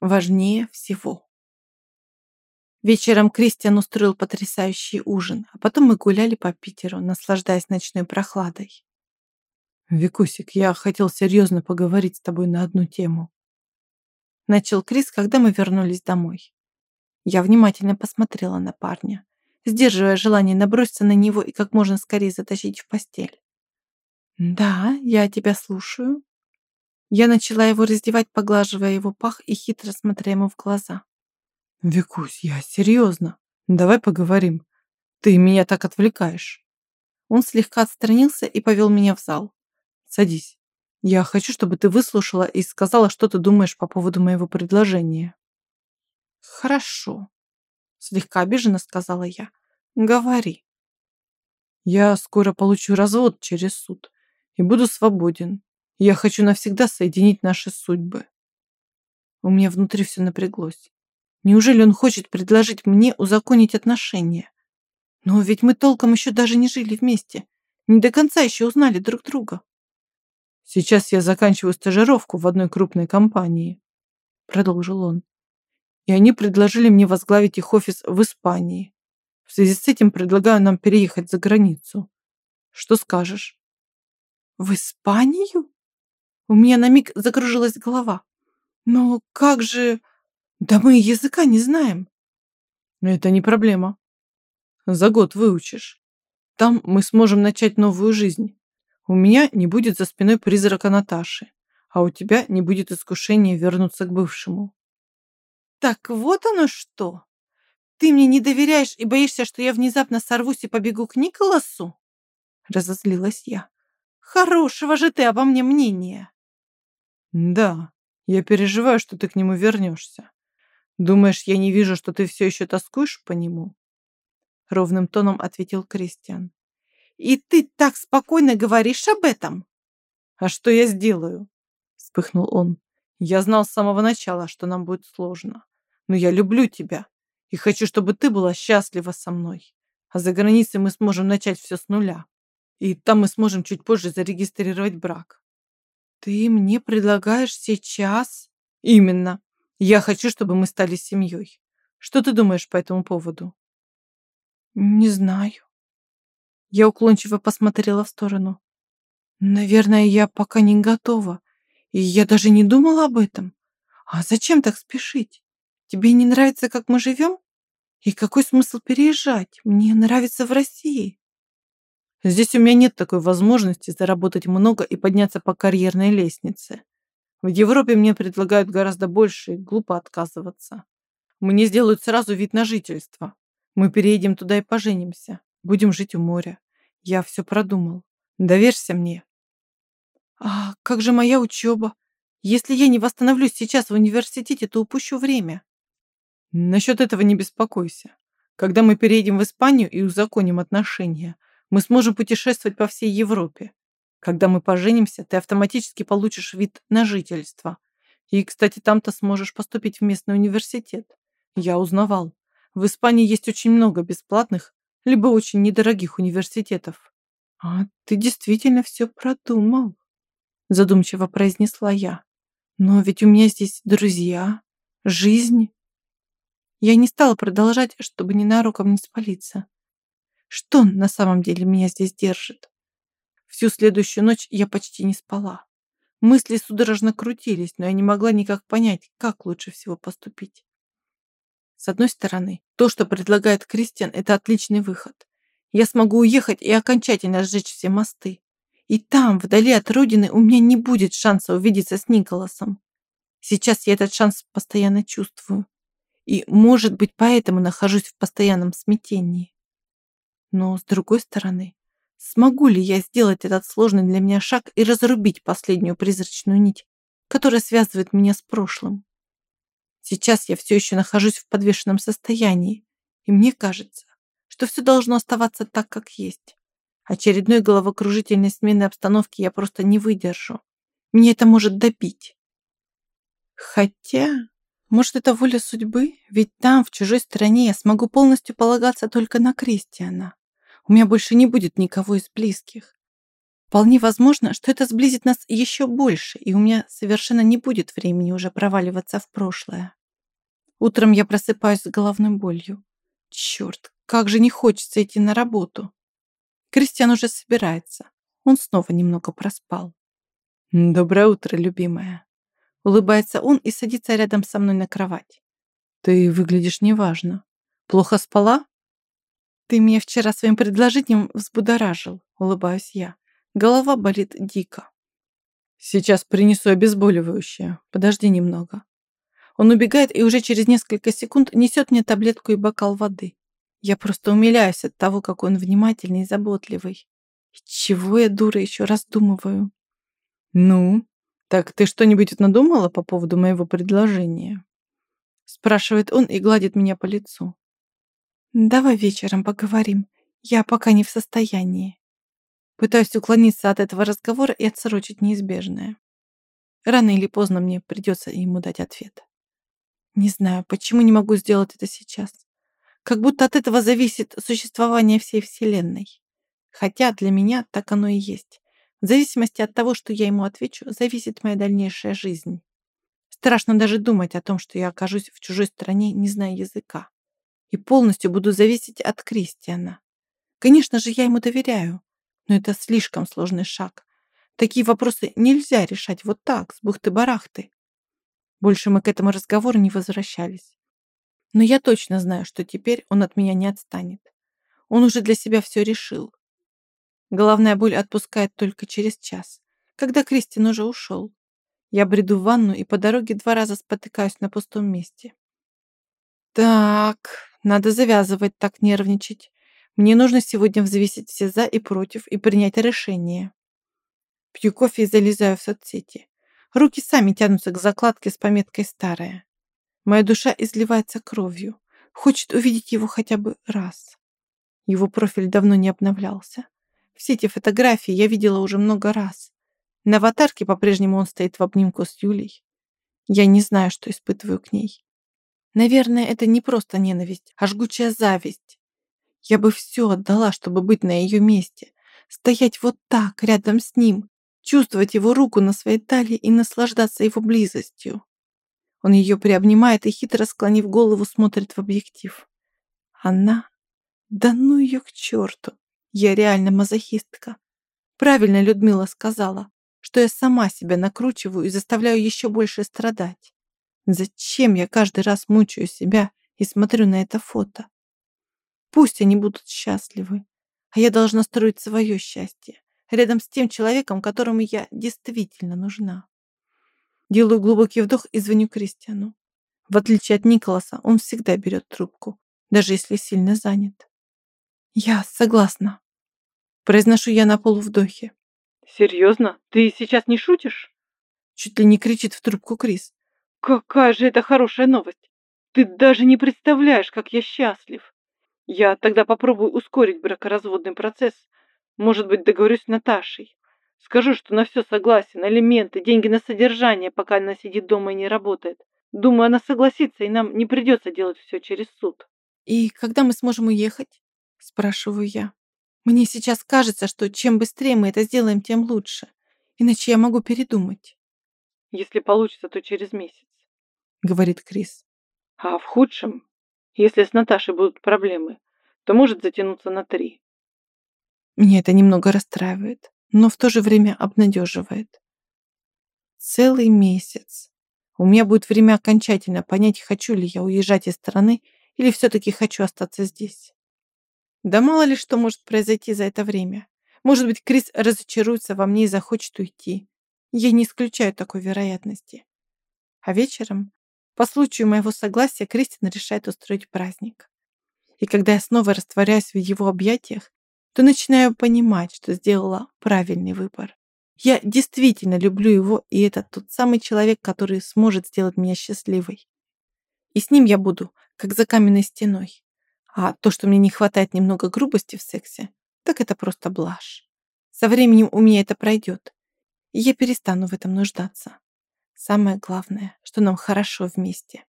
важнее всего. Вечером Кристиан устроил потрясающий ужин, а потом мы гуляли по Питеру, наслаждаясь ночной прохладой. «Викусик, я хотел серьезно поговорить с тобой на одну тему». Начал Крис, когда мы вернулись домой. Я внимательно посмотрела на парня, сдерживая желание наброситься на него и как можно скорее затащить в постель. «Да, я тебя слушаю». Я начала его раздевать, поглаживая его пах и хитро смотря ему в глаза. «Викусь, я серьезно. Давай поговорим. Ты меня так отвлекаешь». Он слегка отстранился и повел меня в зал. «Садись. Я хочу, чтобы ты выслушала и сказала, что ты думаешь по поводу моего предложения». «Хорошо», — слегка обиженно сказала я. «Говори». «Я скоро получу развод через суд и буду свободен. Я хочу навсегда соединить наши судьбы». У меня внутри все напряглось. Неужели он хочет предложить мне узаконить отношения? Но ведь мы толком еще даже не жили вместе. Не до конца еще узнали друг друга. Сейчас я заканчиваю стажировку в одной крупной компании, продолжил он. И они предложили мне возглавить их офис в Испании. В связи с этим предлагаю нам переехать за границу. Что скажешь? В Испанию? У меня на миг закружилась голова. Но как же... Да мы языка не знаем. Это не проблема. За год выучишь. Там мы сможем начать новую жизнь. У меня не будет за спиной призрака Наташи, а у тебя не будет искушения вернуться к бывшему. Так вот оно что. Ты мне не доверяешь и боишься, что я внезапно сорвусь и побегу к Николасу? Разозлилась я. Хорошего же ты обо мне мнения. Да, я переживаю, что ты к нему вернешься. Думаешь, я не вижу, что ты все еще тоскуешь по нему? Ровным тоном ответил Кристиан. И ты так спокойно говоришь об этом? А что я сделаю? Вспыхнул он. Я знал с самого начала, что нам будет сложно. Но я люблю тебя и хочу, чтобы ты была счастлива со мной. А за границей мы сможем начать все с нуля. И там мы сможем чуть позже зарегистрировать брак. Ты мне предлагаешь сейчас? Именно. Я хочу, чтобы мы стали семьей. Что ты думаешь по этому поводу? Не знаю. Я уклончиво посмотрела в сторону. Наверное, я пока не готова. И я даже не думала об этом. А зачем так спешить? Тебе не нравится, как мы живем? И какой смысл переезжать? Мне нравится в России. Здесь у меня нет такой возможности заработать много и подняться по карьерной лестнице. В Европе мне предлагают гораздо больше, и глупо отказываться. Мне сделают сразу вид на жительство. Мы переедем туда и поженимся. Будем жить у моря. Я все продумал. Доверься мне. А как же моя учеба? Если я не восстановлюсь сейчас в университете, то упущу время. Насчет этого не беспокойся. Когда мы переедем в Испанию и узаконим отношения, мы сможем путешествовать по всей Европе. Когда мы поженимся, ты автоматически получишь вид на жительство. И, кстати, там-то сможешь поступить в местный университет. Я узнавал. В Испании есть очень много бесплатных, либо очень недорогих университетов. А ты действительно все продумал, задумчиво произнесла я. Но ведь у меня здесь друзья, жизнь. Я не стала продолжать, чтобы ненароком не спалиться. Что на самом деле меня здесь держит? Всю следующую ночь я почти не спала. Мысли судорожно крутились, но я не могла никак понять, как лучше всего поступить. С одной стороны, то, что предлагает Кристиан, это отличный выход. Я смогу уехать и окончательно сжечь все мосты. И там, вдали от родины, у меня не будет шанса увидеться с Николасом. Сейчас я этот шанс постоянно чувствую. И, может быть, поэтому нахожусь в постоянном смятении. Но, с другой стороны, Смогу ли я сделать этот сложный для меня шаг и разрубить последнюю призрачную нить, которая связывает меня с прошлым? Сейчас я все еще нахожусь в подвешенном состоянии, и мне кажется, что все должно оставаться так, как есть. Очередной головокружительной смены обстановки я просто не выдержу. Меня это может добить. Хотя, может, это воля судьбы? Ведь там, в чужой стране, я смогу полностью полагаться только на Кристиана. У меня больше не будет никого из близких. Вполне возможно, что это сблизит нас еще больше, и у меня совершенно не будет времени уже проваливаться в прошлое. Утром я просыпаюсь с головной болью. Черт, как же не хочется идти на работу. Кристиан уже собирается. Он снова немного проспал. «Доброе утро, любимая». Улыбается он и садится рядом со мной на кровать. «Ты выглядишь неважно. Плохо спала?» «Ты меня вчера своим предложением взбудоражил», — улыбаюсь я. Голова болит дико. «Сейчас принесу обезболивающее. Подожди немного». Он убегает и уже через несколько секунд несет мне таблетку и бокал воды. Я просто умиляюсь от того, как он внимательный и заботливый. И чего я, дура, еще раздумываю? «Ну, так ты что-нибудь надумала по поводу моего предложения?» Спрашивает он и гладит меня по лицу. «Давай вечером поговорим. Я пока не в состоянии». Пытаюсь уклониться от этого разговора и отсрочить неизбежное. Рано или поздно мне придется ему дать ответ. Не знаю, почему не могу сделать это сейчас. Как будто от этого зависит существование всей Вселенной. Хотя для меня так оно и есть. В зависимости от того, что я ему отвечу, зависит моя дальнейшая жизнь. Страшно даже думать о том, что я окажусь в чужой стране, не зная языка. И полностью буду зависеть от Кристиана. Конечно же, я ему доверяю, но это слишком сложный шаг. Такие вопросы нельзя решать вот так, с бухты-барахты. Больше мы к этому разговору не возвращались. Но я точно знаю, что теперь он от меня не отстанет. Он уже для себя все решил. Головная боль отпускает только через час, когда Кристин уже ушел. Я бреду в ванну и по дороге два раза спотыкаюсь на пустом месте. Так, надо завязывать так нервничать. Мне нужно сегодня взвесить все за и против и принять решение. Пью кофе и залезаю в соцсети. Руки сами тянутся к закладке с пометкой «Старая». Моя душа изливается кровью. Хочет увидеть его хотя бы раз. Его профиль давно не обновлялся. Все эти фотографии я видела уже много раз. На аватарке по-прежнему он стоит в обнимку с Юлей. Я не знаю, что испытываю к ней. Наверное, это не просто ненависть, а жгучая зависть. Я бы все отдала, чтобы быть на ее месте. Стоять вот так, рядом с ним, чувствовать его руку на своей талии и наслаждаться его близостью. Он ее приобнимает и, хитро склонив голову, смотрит в объектив. Она? Да ну ее к черту! Я реально мазохистка. Правильно Людмила сказала, что я сама себя накручиваю и заставляю еще больше страдать. Зачем я каждый раз мучаю себя и смотрю на это фото? Пусть они будут счастливы, а я должна строить свое счастье рядом с тем человеком, которому я действительно нужна. Делаю глубокий вдох и звоню Кристиану. В отличие от Николаса, он всегда берет трубку, даже если сильно занят. Я согласна. Произношу я на полувдохе. Серьезно? Ты сейчас не шутишь? Чуть ли не кричит в трубку Крис. Какая же это хорошая новость! Ты даже не представляешь, как я счастлив. Я тогда попробую ускорить бракоразводный процесс, может быть, договорюсь с Наташей. Скажу, что на все согласен, алименты, деньги на содержание, пока она сидит дома и не работает. Думаю, она согласится, и нам не придется делать все через суд. И когда мы сможем уехать? Спрашиваю я. Мне сейчас кажется, что чем быстрее мы это сделаем, тем лучше. Иначе я могу передумать. Если получится, то через месяц, говорит Крис. А в худшем, если с Наташей будут проблемы, то может затянуться на три. Меня это немного расстраивает, но в то же время обнадеживает. Целый месяц. У меня будет время окончательно понять, хочу ли я уезжать из страны или все-таки хочу остаться здесь. Да мало ли что может произойти за это время. Может быть, Крис разочаруется во мне и захочет уйти. Я не исключаю такой вероятности. А вечером, по случаю моего согласия, Кристин решает устроить праздник. И когда я снова растворяюсь в его объятиях, то начинаю понимать, что сделала правильный выбор. Я действительно люблю его, и это тот самый человек, который сможет сделать меня счастливой. И с ним я буду, как за каменной стеной. А то, что мне не хватает немного грубости в сексе, так это просто блажь. Со временем у меня это пройдет, я перестану в этом нуждаться. Самое главное, что нам хорошо вместе.